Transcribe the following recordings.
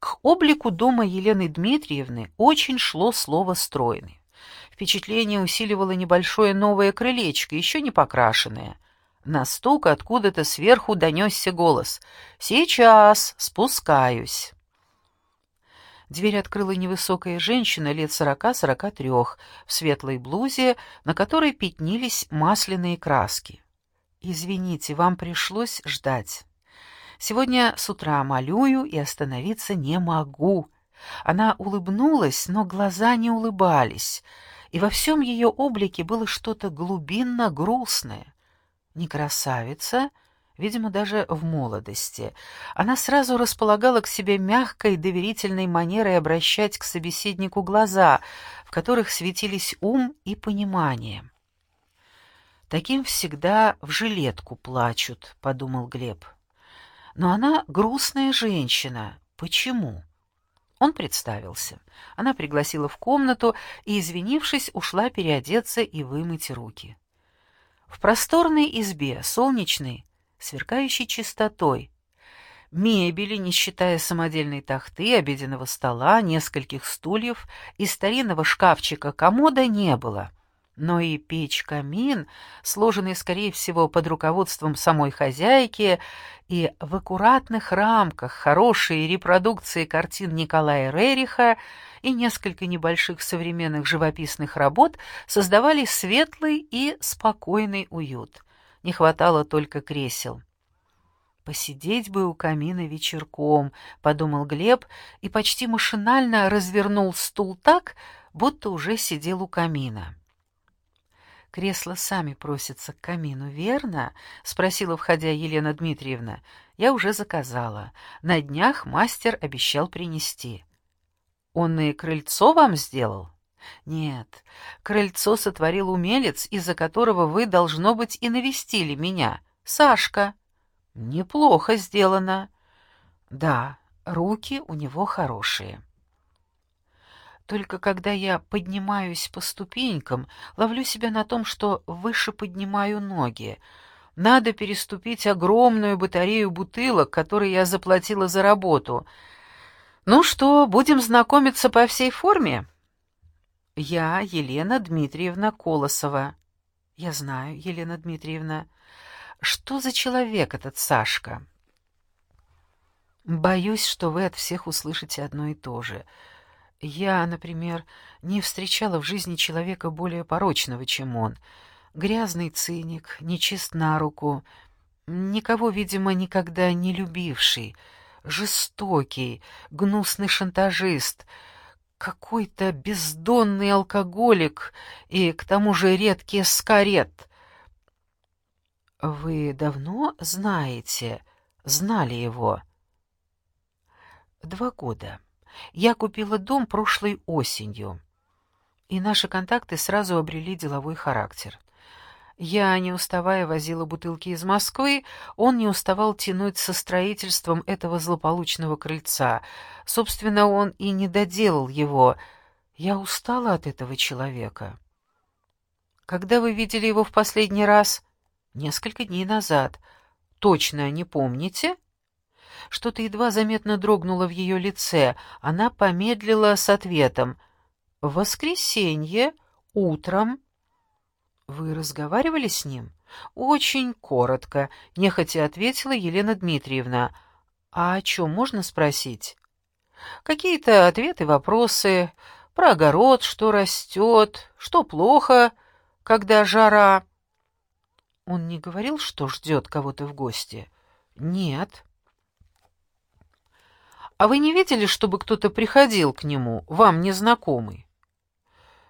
К облику дома Елены Дмитриевны очень шло слово «стройный». Впечатление усиливало небольшое новое крылечко, еще не покрашенное. На стук откуда-то сверху донесся голос «Сейчас спускаюсь». Дверь открыла невысокая женщина лет сорока-сорока трех, в светлой блузе, на которой пятнились масляные краски. «Извините, вам пришлось ждать. Сегодня с утра молюю и остановиться не могу». Она улыбнулась, но глаза не улыбались, и во всем ее облике было что-то глубинно грустное. Не красавица, видимо, даже в молодости. Она сразу располагала к себе мягкой, доверительной манерой обращать к собеседнику глаза, в которых светились ум и понимание. «Таким всегда в жилетку плачут», — подумал Глеб. «Но она грустная женщина. Почему?» Он представился. Она пригласила в комнату и, извинившись, ушла переодеться и вымыть руки. В просторной избе, солнечной, сверкающей чистотой. Мебели, не считая самодельной тахты, обеденного стола, нескольких стульев и старинного шкафчика-комода не было. Но и печь-камин, сложенный, скорее всего, под руководством самой хозяйки, и в аккуратных рамках хорошие репродукции картин Николая Рериха и несколько небольших современных живописных работ создавали светлый и спокойный уют — не хватало только кресел. «Посидеть бы у камина вечерком», — подумал Глеб и почти машинально развернул стул так, будто уже сидел у камина. «Кресла сами просятся к камину, верно?» — спросила, входя Елена Дмитриевна. «Я уже заказала. На днях мастер обещал принести». «Он и крыльцо вам сделал?» Нет, крыльцо сотворил умелец, из-за которого вы, должно быть, и навестили меня. Сашка. Неплохо сделано. Да, руки у него хорошие. Только когда я поднимаюсь по ступенькам, ловлю себя на том, что выше поднимаю ноги. Надо переступить огромную батарею бутылок, которые я заплатила за работу. Ну что, будем знакомиться по всей форме? Я Елена Дмитриевна Колосова. Я знаю, Елена Дмитриевна. Что за человек этот Сашка? Боюсь, что вы от всех услышите одно и то же. Я, например, не встречала в жизни человека более порочного, чем он. Грязный циник, нечист на руку, никого, видимо, никогда не любивший, жестокий, гнусный шантажист — какой-то бездонный алкоголик и к тому же редкий скарет. Вы давно знаете, знали его? Два года. Я купила дом прошлой осенью, и наши контакты сразу обрели деловой характер. Я, не уставая, возила бутылки из Москвы, он не уставал тянуть со строительством этого злополучного крыльца. Собственно, он и не доделал его. Я устала от этого человека. Когда вы видели его в последний раз? Несколько дней назад. Точно не помните? Что-то едва заметно дрогнуло в ее лице. Она помедлила с ответом. «В воскресенье, утром». «Вы разговаривали с ним?» «Очень коротко», — нехотя ответила Елена Дмитриевна. «А о чем можно спросить?» «Какие-то ответы, вопросы про огород, что растет, что плохо, когда жара». Он не говорил, что ждет кого-то в гости? «Нет». «А вы не видели, чтобы кто-то приходил к нему, вам незнакомый?»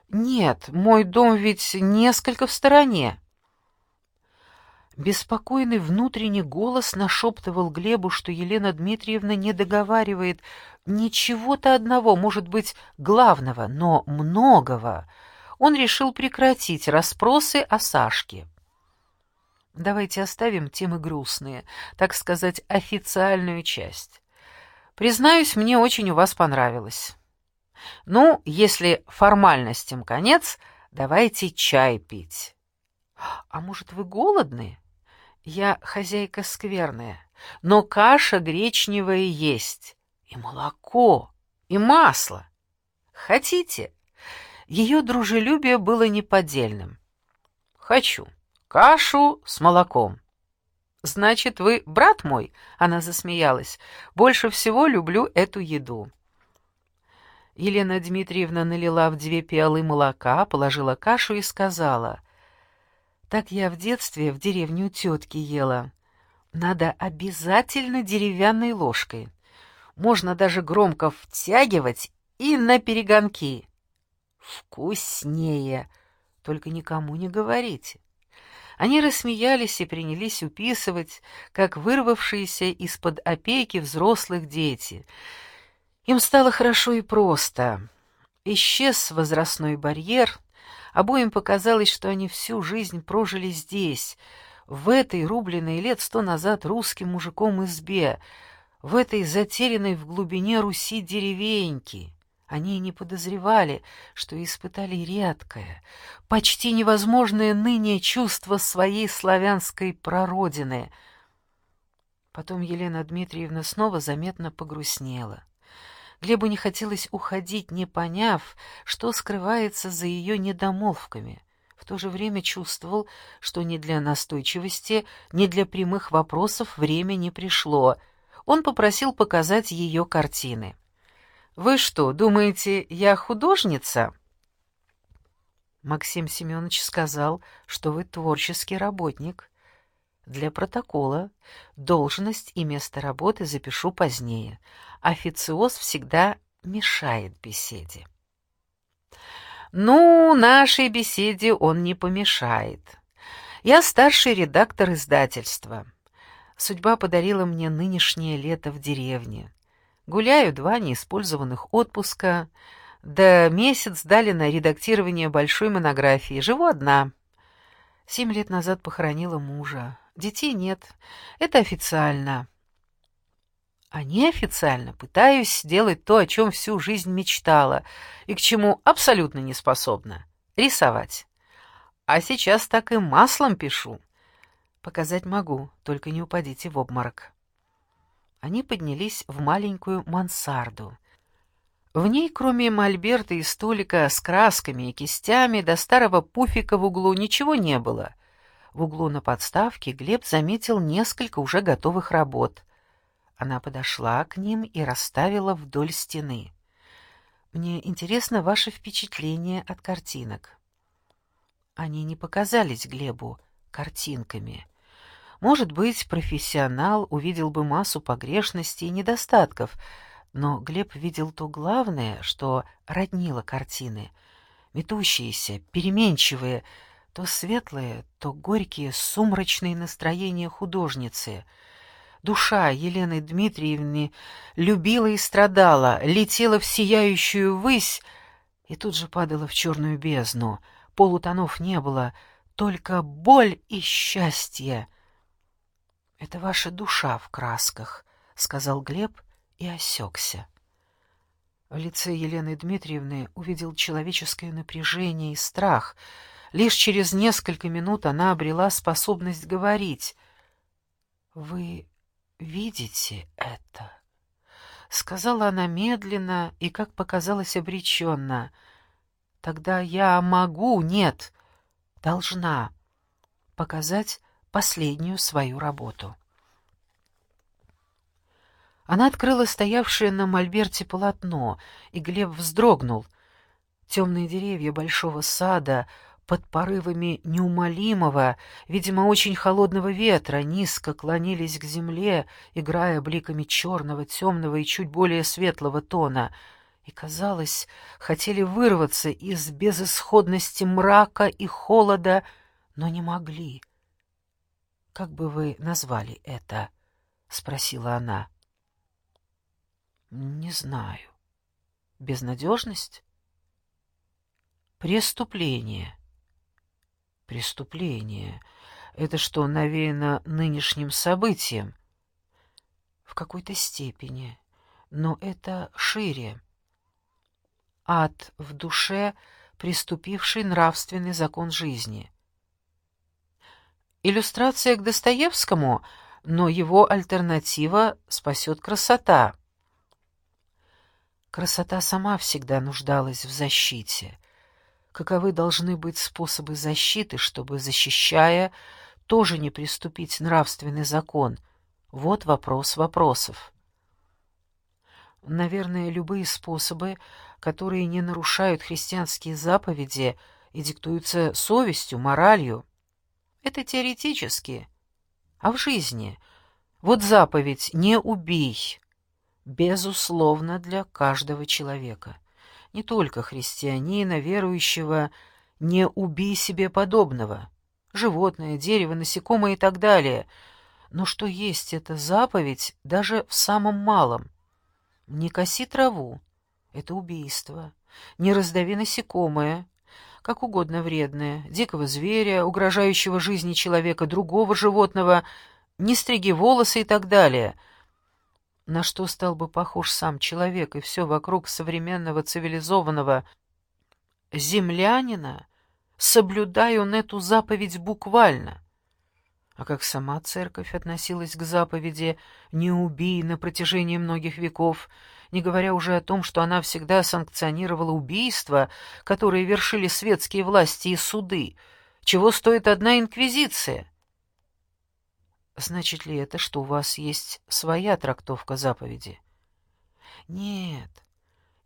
«Нет, мой дом ведь несколько в стороне». Беспокойный внутренний голос нашептывал Глебу, что Елена Дмитриевна не договаривает ничего-то одного, может быть, главного, но многого. Он решил прекратить расспросы о Сашке. Давайте оставим темы грустные, так сказать, официальную часть. Признаюсь, мне очень у вас понравилось. Ну, если формальностям конец, давайте чай пить. А может, вы голодны? Я хозяйка скверная, но каша гречневая есть. И молоко, и масло. Хотите? Ее дружелюбие было неподдельным. Хочу. Кашу с молоком. Значит, вы брат мой? Она засмеялась. Больше всего люблю эту еду. Елена Дмитриевна налила в две пиалы молока, положила кашу и сказала: "Так я в детстве в деревню тетки ела. Надо обязательно деревянной ложкой. Можно даже громко втягивать и на перегонки. Вкуснее. Только никому не говорите. Они рассмеялись и принялись уписывать, как вырвавшиеся из-под опеки взрослых дети. Им стало хорошо и просто. Исчез возрастной барьер, обоим показалось, что они всю жизнь прожили здесь, в этой рубленной лет сто назад русским мужиком избе, в этой затерянной в глубине Руси деревеньке. Они не подозревали, что испытали редкое, почти невозможное ныне чувство своей славянской прародины. Потом Елена Дмитриевна снова заметно погрустнела. Глебу не хотелось уходить, не поняв, что скрывается за ее недомолвками. В то же время чувствовал, что ни для настойчивости, ни для прямых вопросов время не пришло. Он попросил показать ее картины. Вы что, думаете, я художница? Максим Семенович сказал, что вы творческий работник. Для протокола должность и место работы запишу позднее. Официоз всегда мешает беседе. Ну, нашей беседе он не помешает. Я старший редактор издательства. Судьба подарила мне нынешнее лето в деревне. Гуляю два неиспользованных отпуска, да месяц дали на редактирование большой монографии. Живу одна. Семь лет назад похоронила мужа. Детей нет. Это официально. А неофициально пытаюсь сделать то, о чем всю жизнь мечтала и к чему абсолютно не способна — рисовать. А сейчас так и маслом пишу. Показать могу, только не упадите в обморок. Они поднялись в маленькую мансарду. В ней, кроме мольберта и столика с красками и кистями, до старого пуфика в углу ничего не было. В углу на подставке Глеб заметил несколько уже готовых работ. Она подошла к ним и расставила вдоль стены. «Мне интересно ваше впечатление от картинок». Они не показались Глебу картинками. Может быть, профессионал увидел бы массу погрешностей и недостатков, но Глеб видел то главное, что роднило картины. Метущиеся, переменчивые, то светлые, то горькие, сумрачные настроения художницы. Душа Елены Дмитриевны любила и страдала, летела в сияющую высь и тут же падала в черную бездну. Полутонов не было, только боль и счастье — «Это ваша душа в красках», — сказал Глеб и осекся. В лице Елены Дмитриевны увидел человеческое напряжение и страх. Лишь через несколько минут она обрела способность говорить. «Вы видите это?» — сказала она медленно и, как показалось, обреченно. «Тогда я могу, нет, должна показать последнюю свою работу. Она открыла стоявшее на мольберте полотно, и Глеб вздрогнул. Темные деревья большого сада под порывами неумолимого, видимо, очень холодного ветра, низко клонились к земле, играя бликами черного, темного и чуть более светлого тона, и, казалось, хотели вырваться из безысходности мрака и холода, но не могли. Как бы вы назвали это? спросила она. Не знаю. Безнадежность? Преступление. Преступление. Это что, навеяно нынешним событием? В какой-то степени, но это шире. Ад в душе, приступивший нравственный закон жизни. Иллюстрация к Достоевскому, но его альтернатива спасет красота. Красота сама всегда нуждалась в защите. Каковы должны быть способы защиты, чтобы, защищая, тоже не приступить нравственный закон? Вот вопрос вопросов. Наверное, любые способы, которые не нарушают христианские заповеди и диктуются совестью, моралью. Это теоретически. А в жизни? Вот заповедь «не убей» безусловно для каждого человека. Не только христианина, верующего «не убей себе подобного» животное, дерево, насекомое и так далее. Но что есть эта заповедь даже в самом малом? Не коси траву — это убийство. Не раздави насекомое, как угодно вредное, дикого зверя, угрожающего жизни человека, другого животного, не стриги волосы и так далее. На что стал бы похож сам человек и все вокруг современного цивилизованного землянина, соблюдая он эту заповедь буквально. А как сама церковь относилась к заповеди «не убий» на протяжении многих веков, не говоря уже о том, что она всегда санкционировала убийства, которые вершили светские власти и суды, чего стоит одна инквизиция. Значит ли это, что у вас есть своя трактовка заповеди? Нет,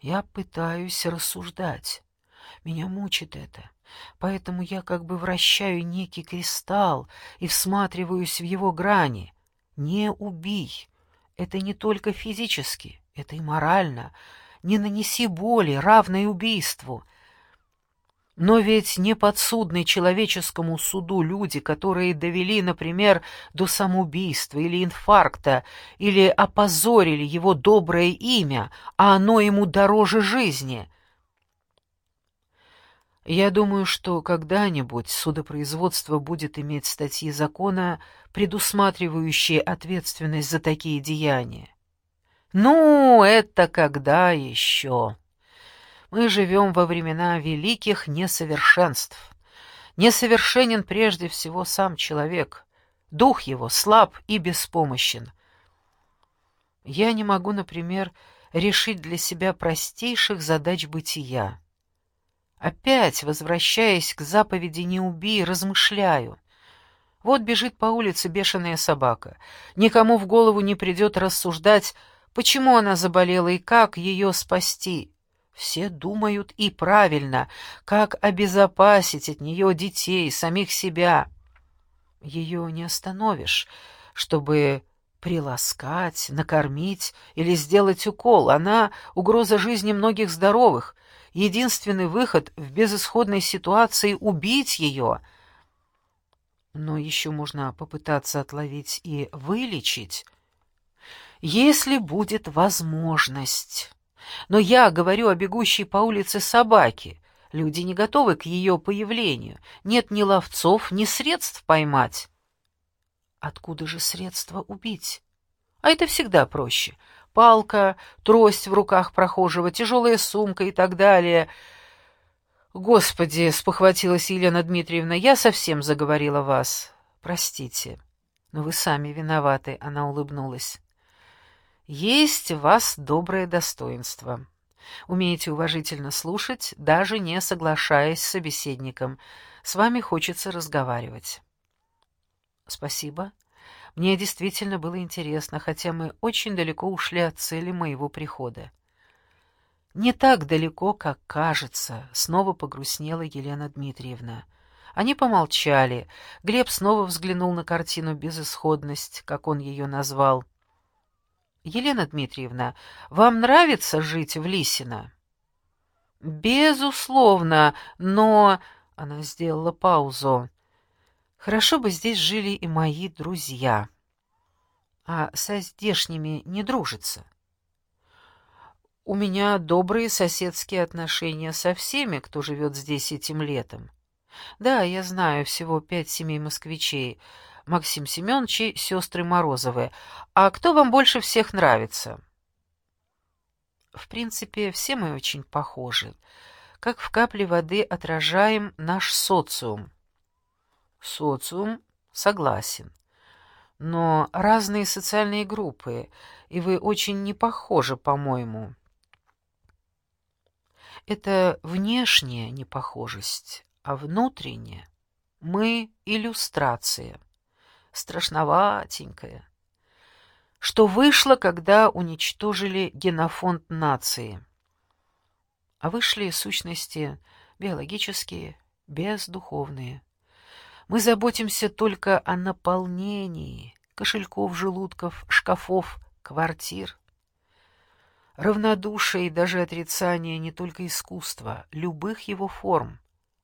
я пытаюсь рассуждать. Меня мучит это. Поэтому я как бы вращаю некий кристалл и всматриваюсь в его грани. Не убий. Это не только физически, это и морально. Не нанеси боли, равной убийству. Но ведь не подсудны человеческому суду люди, которые довели, например, до самоубийства или инфаркта, или опозорили его доброе имя, а оно ему дороже жизни. Я думаю, что когда-нибудь судопроизводство будет иметь статьи закона, предусматривающие ответственность за такие деяния. Ну, это когда еще? Мы живем во времена великих несовершенств. Несовершенен прежде всего сам человек. Дух его слаб и беспомощен. Я не могу, например, решить для себя простейших задач бытия. Опять, возвращаясь к заповеди «не убей», размышляю. Вот бежит по улице бешеная собака. Никому в голову не придет рассуждать, почему она заболела и как ее спасти. Все думают и правильно, как обезопасить от нее детей, самих себя. Ее не остановишь, чтобы приласкать, накормить или сделать укол. Она — угроза жизни многих здоровых, единственный выход в безысходной ситуации — убить ее. Но еще можно попытаться отловить и вылечить, если будет возможность. Но я говорю о бегущей по улице собаке. Люди не готовы к ее появлению. Нет ни ловцов, ни средств поймать. Откуда же средства убить? А это всегда проще палка, трость в руках прохожего, тяжелая сумка и так далее. «Господи!» — спохватилась Елена Дмитриевна, — «я совсем заговорила вас. Простите, но вы сами виноваты», — она улыбнулась. «Есть в вас доброе достоинство. Умеете уважительно слушать, даже не соглашаясь с собеседником. С вами хочется разговаривать». «Спасибо», мне действительно было интересно, хотя мы очень далеко ушли от цели моего прихода. «Не так далеко, как кажется», — снова погрустнела Елена Дмитриевна. Они помолчали. Глеб снова взглянул на картину «Безысходность», как он ее назвал. «Елена Дмитриевна, вам нравится жить в Лисино?» «Безусловно, но...» — она сделала паузу. Хорошо бы здесь жили и мои друзья. А со здешними не дружится. У меня добрые соседские отношения со всеми, кто живет здесь этим летом. Да, я знаю всего пять семей москвичей. Максим Семенович и сестры Морозовы. А кто вам больше всех нравится? В принципе, все мы очень похожи. Как в капле воды отражаем наш социум. Социум согласен. Но разные социальные группы, и вы очень не похожи, по-моему. Это внешняя непохожесть, а внутренняя мы — иллюстрация, страшноватенькая, что вышло, когда уничтожили генофонд нации. А вышли сущности биологические, бездуховные. Мы заботимся только о наполнении кошельков, желудков, шкафов, квартир. Равнодушие и даже отрицание не только искусства, любых его форм,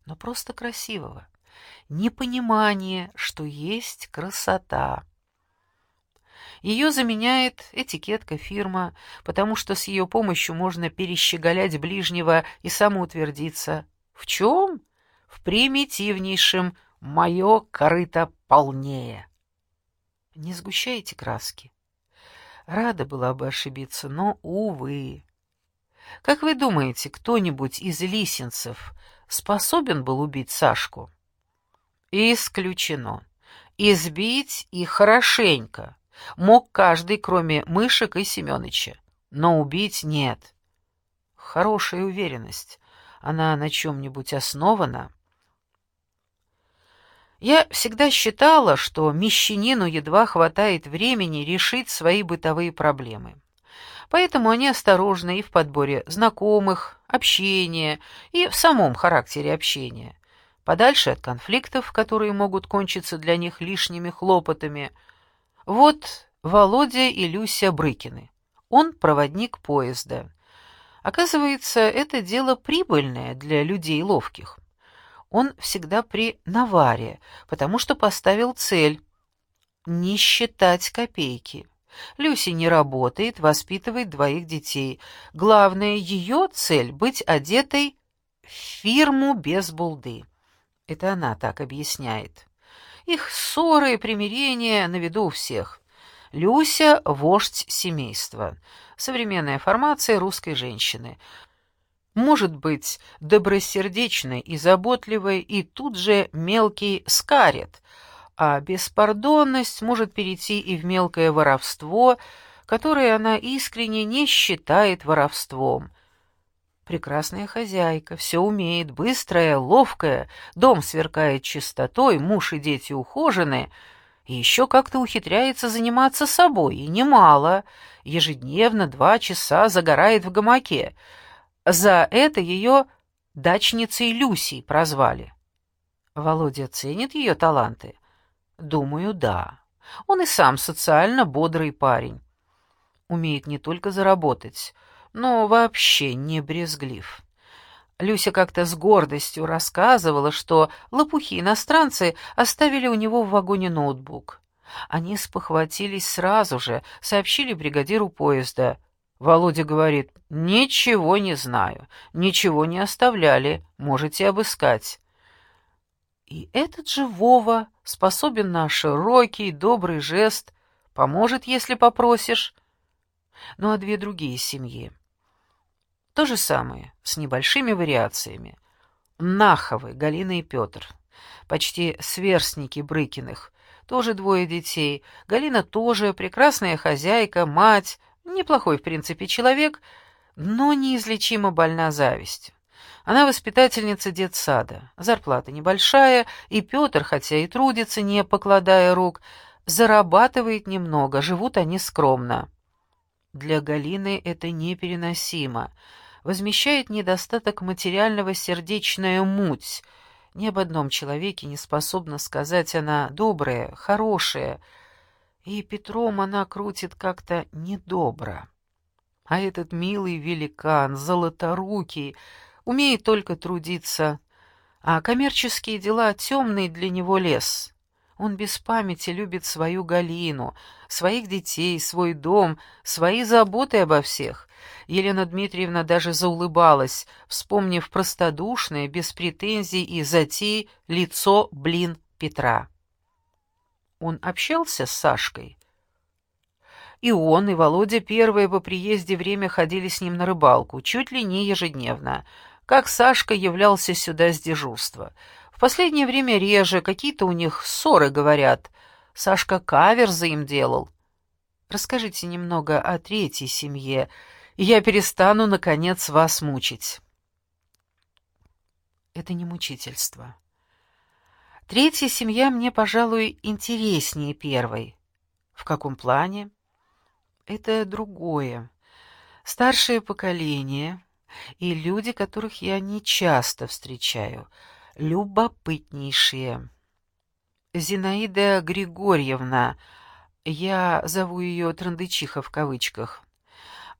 но просто красивого. Непонимание, что есть красота. Ее заменяет этикетка фирма, потому что с ее помощью можно перещеголять ближнего и самоутвердиться. В чем? В примитивнейшем «мое корыто полнее». Не сгущайте краски. Рада была бы ошибиться, но, увы. Как вы думаете, кто-нибудь из лисенцев способен был убить Сашку? Исключено. Избить их хорошенько. Мог каждый, кроме Мышек и Семёныча. Но убить нет. Хорошая уверенность. Она на чем-нибудь основана? Я всегда считала, что мещанину едва хватает времени решить свои бытовые проблемы. Поэтому они осторожны и в подборе знакомых, общения, и в самом характере общения. Подальше от конфликтов, которые могут кончиться для них лишними хлопотами. Вот Володя и Люся Брыкины. Он проводник поезда. Оказывается, это дело прибыльное для людей ловких он всегда при наваре, потому что поставил цель — не считать копейки. Люси не работает, воспитывает двоих детей. Главная ее цель — быть одетой в фирму без булды. Это она так объясняет. Их ссоры и примирения на виду у всех. Люся — вождь семейства. Современная формация русской женщины — может быть добросердечной и заботливой, и тут же мелкий скарит, а беспардонность может перейти и в мелкое воровство, которое она искренне не считает воровством. Прекрасная хозяйка, все умеет, быстрая, ловкая, дом сверкает чистотой, муж и дети ухожены, и еще как-то ухитряется заниматься собой, и немало, ежедневно два часа загорает в гамаке, за это ее дачницей Люсей прозвали. Володя ценит ее таланты? Думаю, да. Он и сам социально бодрый парень. Умеет не только заработать, но вообще не брезглив. Люся как-то с гордостью рассказывала, что лопухи-иностранцы оставили у него в вагоне ноутбук. Они спохватились сразу же, сообщили бригадиру поезда — Володя говорит, «Ничего не знаю, ничего не оставляли, можете обыскать». И этот же Вова способен на широкий, добрый жест, поможет, если попросишь. Ну а две другие семьи. То же самое, с небольшими вариациями. Наховы, Галина и Петр. Почти сверстники Брыкиных. Тоже двое детей. Галина тоже прекрасная хозяйка, мать, Неплохой, в принципе, человек, но неизлечимо больна завистью. Она воспитательница детсада, зарплата небольшая, и Петр, хотя и трудится, не покладая рук, зарабатывает немного, живут они скромно. Для Галины это непереносимо. Возмещает недостаток материального сердечная муть. Ни об одном человеке не способна сказать она добрая, хорошая, и Петром она крутит как-то недобро. А этот милый великан, золоторукий, умеет только трудиться, а коммерческие дела — темный для него лес. Он без памяти любит свою Галину, своих детей, свой дом, свои заботы обо всех. Елена Дмитриевна даже заулыбалась, вспомнив простодушное, без претензий и затей лицо, блин, Петра. Он общался с Сашкой? И он, и Володя первые по приезде время ходили с ним на рыбалку, чуть ли не ежедневно. Как Сашка являлся сюда с дежурства. В последнее время реже, какие-то у них ссоры, говорят. Сашка каверзы им делал. Расскажите немного о третьей семье, и я перестану, наконец, вас мучить. это не мучительство. Третья семья мне, пожалуй, интереснее первой. В каком плане? Это другое. Старшее поколение и люди, которых я не часто встречаю, любопытнейшие. Зинаида Григорьевна, я зову ее Трандычиха в кавычках,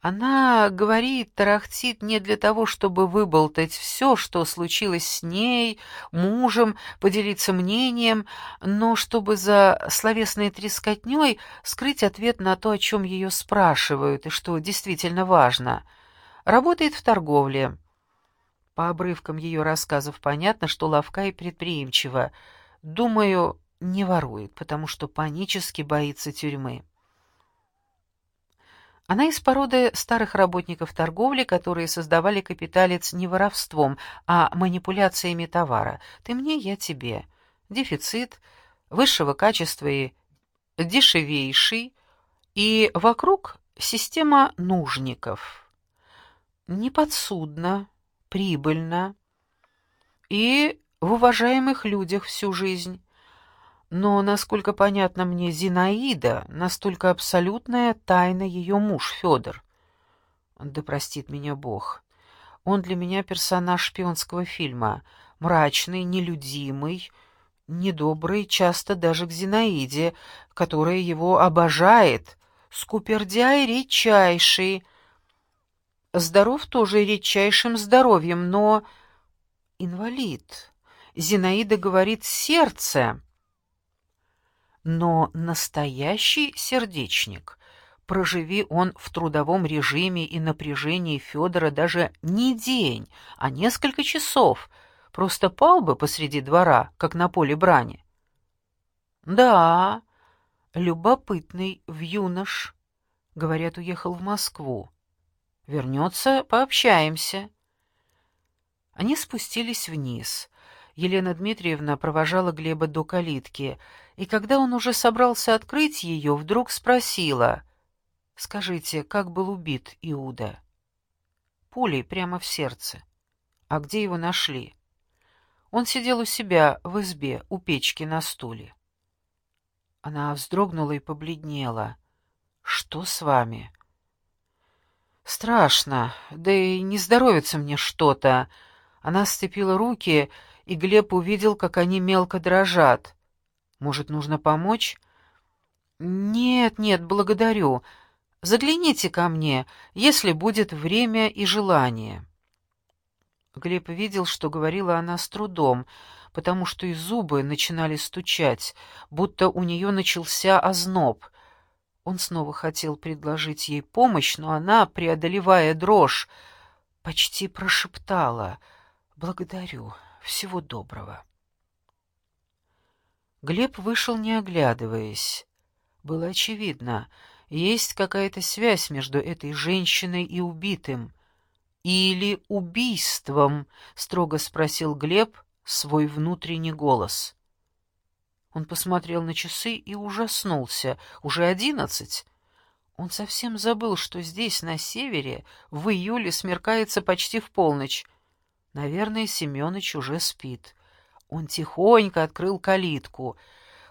она говорит, тарахтит не для того, чтобы выболтать все, что случилось с ней, мужем, поделиться мнением, но чтобы за словесной трескотней скрыть ответ на то, о чем ее спрашивают, и что действительно важно. Работает в торговле. По обрывкам ее рассказов понятно, что ловка и предприимчива. Думаю, не ворует, потому что панически боится тюрьмы. Она из породы старых работников торговли, которые создавали капиталец не воровством, а манипуляциями товара. Ты мне, я тебе. Дефицит, высшего качества и дешевейший, и вокруг система нужников. Неподсудно, прибыльно и в уважаемых людях всю жизнь. Но, насколько понятно мне, Зинаида, настолько абсолютная тайна ее муж Федор. Да простит меня Бог. Он для меня персонаж шпионского фильма, мрачный, нелюдимый, недобрый, часто даже к Зинаиде, которая его обожает, скупердяй редчайший, здоров тоже редчайшим здоровьем, но инвалид. Зинаида говорит «сердце» но настоящий сердечник, проживи он в трудовом режиме и напряжении Федора даже не день, а несколько часов, просто пал бы посреди двора, как на поле брани. Да, любопытный в юнош, говорят, уехал в Москву. Вернется, пообщаемся. Они спустились вниз. Елена Дмитриевна провожала Глеба до калитки, и когда он уже собрался открыть ее, вдруг спросила, «Скажите, как был убит Иуда?» «Пулей прямо в сердце. А где его нашли?» Он сидел у себя в избе, у печки на стуле. Она вздрогнула и побледнела. «Что с вами?» «Страшно, да и не здоровится мне что-то». Она сцепила руки и Глеб увидел, как они мелко дрожат. «Может, нужно помочь?» «Нет, нет, благодарю. Загляните ко мне, если будет время и желание». Глеб видел, что говорила она с трудом, потому что и зубы начинали стучать, будто у нее начался озноб. Он снова хотел предложить ей помощь, но она, преодолевая дрожь, почти прошептала «Благодарю». Всего доброго. Глеб вышел, не оглядываясь. Было очевидно, есть какая-то связь между этой женщиной и убитым. «Или убийством?» — строго спросил Глеб свой внутренний голос. Он посмотрел на часы и ужаснулся. Уже одиннадцать. Он совсем забыл, что здесь, на севере, в июле смеркается почти в полночь. Наверное, Семёныч уже спит. Он тихонько открыл калитку.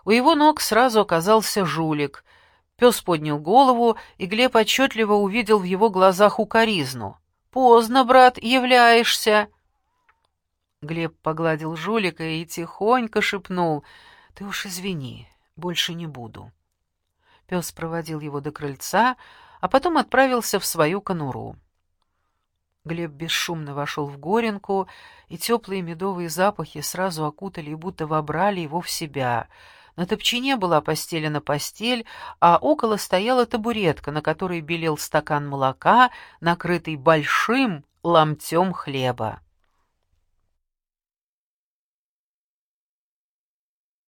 У его ног сразу оказался жулик. Пес поднял голову, и Глеб отчетливо увидел в его глазах укоризну. «Поздно, брат, являешься!» Глеб погладил жулика и тихонько шепнул. «Ты уж извини, больше не буду». Пес проводил его до крыльца, а потом отправился в свою конуру. Глеб бесшумно вошел в горенку, и теплые медовые запахи сразу окутали и будто вобрали его в себя. На топчине была постелена постель, а около стояла табуретка, на которой белел стакан молока, накрытый большим ломтем хлеба.